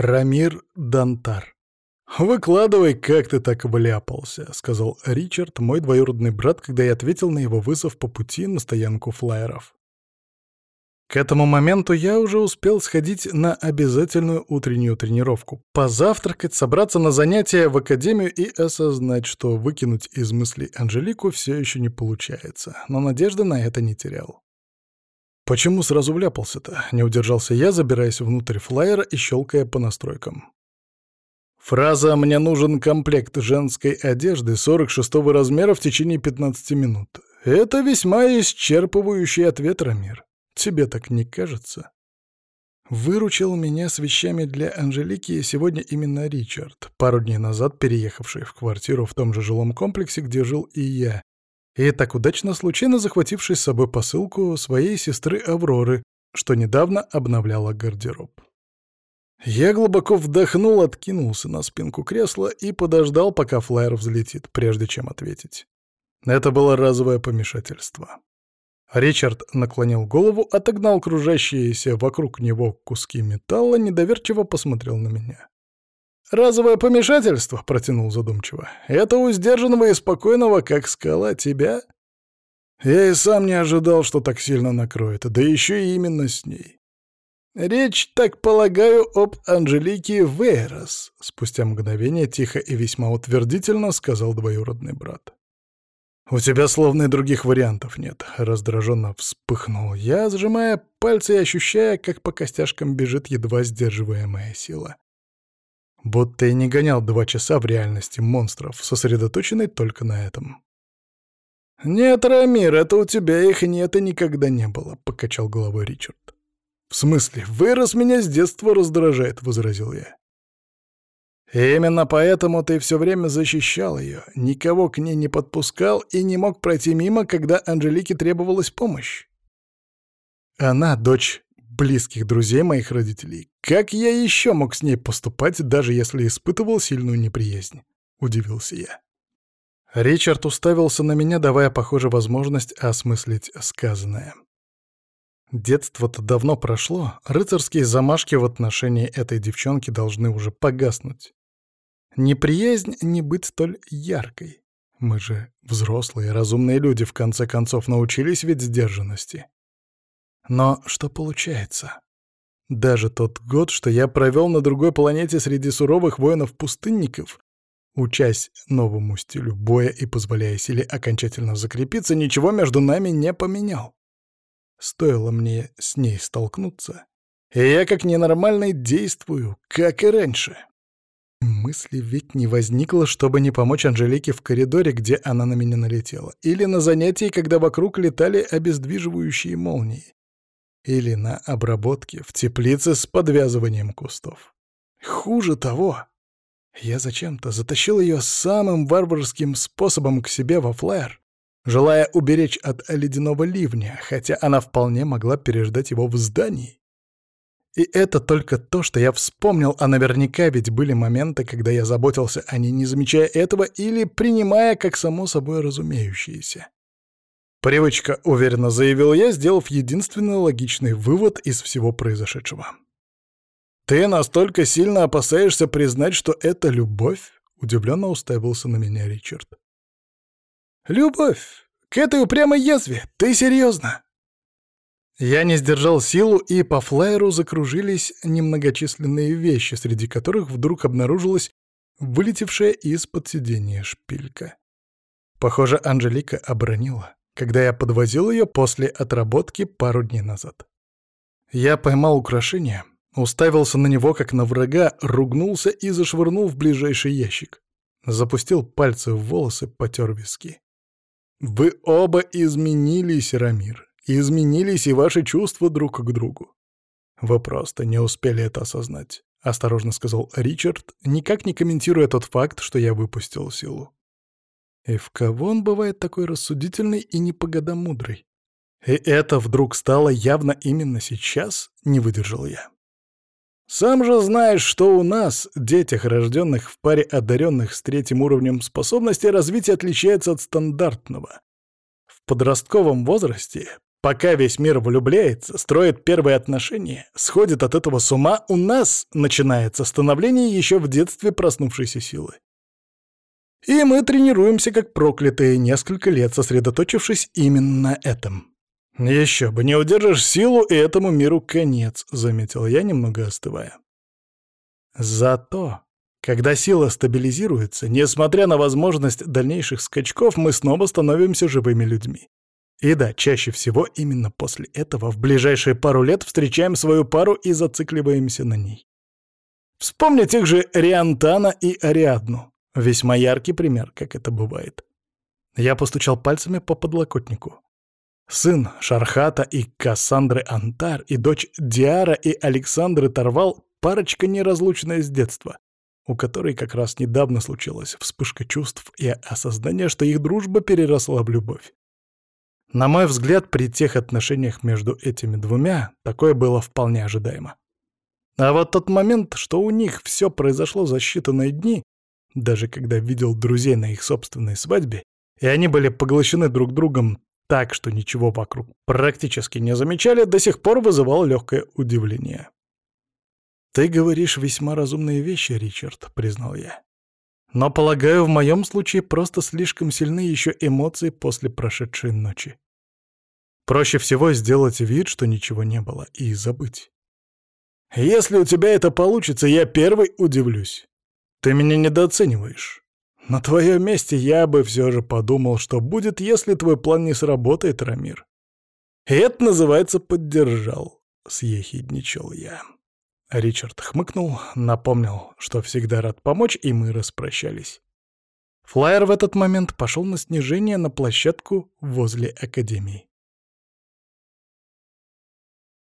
Рамир Дантар. «Выкладывай, как ты так вляпался», — сказал Ричард, мой двоюродный брат, когда я ответил на его вызов по пути на стоянку флайеров. К этому моменту я уже успел сходить на обязательную утреннюю тренировку, позавтракать, собраться на занятия в академию и осознать, что выкинуть из мыслей Анжелику все еще не получается, но надежды на это не терял. «Почему сразу вляпался-то?» — не удержался я, забираясь внутрь флайера и щелкая по настройкам. Фраза «Мне нужен комплект женской одежды 46-го размера в течение 15 минут». Это весьма исчерпывающий ответ, Рамир. Тебе так не кажется? Выручил меня с вещами для Анжелики сегодня именно Ричард, пару дней назад переехавший в квартиру в том же жилом комплексе, где жил и я, и так удачно случайно захвативший с собой посылку своей сестры Авроры, что недавно обновляла гардероб. Я глубоко вдохнул, откинулся на спинку кресла и подождал, пока флайер взлетит, прежде чем ответить. Это было разовое помешательство. Ричард наклонил голову, отогнал кружащиеся вокруг него куски металла, недоверчиво посмотрел на меня. «Разовое помешательство», — протянул задумчиво. «Это у сдержанного и спокойного, как скала, тебя?» Я и сам не ожидал, что так сильно накроет, да еще и именно с ней. «Речь, так полагаю, об Анжелике Вейрос», — спустя мгновение тихо и весьма утвердительно сказал двоюродный брат. «У тебя словно и других вариантов нет», — раздраженно вспыхнул я, сжимая пальцы и ощущая, как по костяшкам бежит едва сдерживаемая сила. Будто и не гонял два часа в реальности монстров, сосредоточенный только на этом. «Нет, Рамир, это у тебя их нет и никогда не было», — покачал головой Ричард. «В смысле, вырос меня с детства раздражает», — возразил я. И именно поэтому ты все время защищал ее, никого к ней не подпускал и не мог пройти мимо, когда Анжелике требовалась помощь. Она дочь близких друзей моих родителей. Как я еще мог с ней поступать, даже если испытывал сильную неприязнь? Удивился я. Ричард уставился на меня, давая, похоже, возможность осмыслить сказанное. Детство-то давно прошло, рыцарские замашки в отношении этой девчонки должны уже погаснуть. Неприязнь не быть столь яркой. Мы же взрослые, разумные люди, в конце концов, научились ведь сдержанности. Но что получается? Даже тот год, что я провел на другой планете среди суровых воинов-пустынников, учась новому стилю боя и позволяя силе окончательно закрепиться, ничего между нами не поменял. Стоило мне с ней столкнуться, и я как ненормальный действую, как и раньше. Мысли ведь не возникло, чтобы не помочь Анжелике в коридоре, где она на меня налетела, или на занятии, когда вокруг летали обездвиживающие молнии, или на обработке в теплице с подвязыванием кустов. Хуже того, я зачем-то затащил ее самым варварским способом к себе во флэр, желая уберечь от ледяного ливня, хотя она вполне могла переждать его в здании. И это только то, что я вспомнил, а наверняка ведь были моменты, когда я заботился о ней, не замечая этого или принимая как само собой разумеющееся. Привычка, уверенно заявил я, сделав единственный логичный вывод из всего произошедшего. «Ты настолько сильно опасаешься признать, что это любовь?» — удивленно уставился на меня Ричард. «Любовь! К этой упрямой язве! Ты серьезно?» Я не сдержал силу, и по флайеру закружились немногочисленные вещи, среди которых вдруг обнаружилась вылетевшая из-под сиденья шпилька. Похоже, Анжелика обронила, когда я подвозил ее после отработки пару дней назад. Я поймал украшение, уставился на него как на врага, ругнулся и зашвырнул в ближайший ящик. Запустил пальцы в волосы, потер виски. «Вы оба изменились, Рамир изменились и ваши чувства друг к другу. Вы просто не успели это осознать, — осторожно сказал Ричард, никак не комментируя тот факт, что я выпустил силу. И в кого он бывает такой рассудительный и не по годам мудрый? И это вдруг стало явно именно сейчас, не выдержал я. Сам же знаешь, что у нас, детях, рожденных в паре одаренных с третьим уровнем способности, развитие отличается от стандартного подростковом возрасте Пока весь мир влюбляется, строит первые отношения, сходит от этого с ума, у нас начинается становление еще в детстве проснувшейся силы. И мы тренируемся как проклятые несколько лет, сосредоточившись именно на этом. «Еще бы, не удержишь силу, и этому миру конец», — заметил я, немного остывая. Зато, когда сила стабилизируется, несмотря на возможность дальнейших скачков, мы снова становимся живыми людьми. И да, чаще всего именно после этого в ближайшие пару лет встречаем свою пару и зацикливаемся на ней. Вспомни тех же Риантана и Ариадну. Весьма яркий пример, как это бывает. Я постучал пальцами по подлокотнику. Сын Шархата и Кассандры Антар и дочь Диара и Александры Тарвал — парочка неразлучная с детства, у которой как раз недавно случилась вспышка чувств и осознание, что их дружба переросла в любовь. На мой взгляд, при тех отношениях между этими двумя такое было вполне ожидаемо. А вот тот момент, что у них все произошло за считанные дни, даже когда видел друзей на их собственной свадьбе, и они были поглощены друг другом так, что ничего вокруг практически не замечали, до сих пор вызывал легкое удивление. «Ты говоришь весьма разумные вещи, Ричард», — признал я. Но, полагаю, в моем случае просто слишком сильны еще эмоции после прошедшей ночи. Проще всего сделать вид, что ничего не было, и забыть. Если у тебя это получится, я первый удивлюсь. Ты меня недооцениваешь. На твоем месте я бы все же подумал, что будет, если твой план не сработает, Рамир. И это называется «поддержал», — съехидничал я. Ричард хмыкнул, напомнил, что всегда рад помочь, и мы распрощались. Флайер в этот момент пошел на снижение на площадку возле Академии.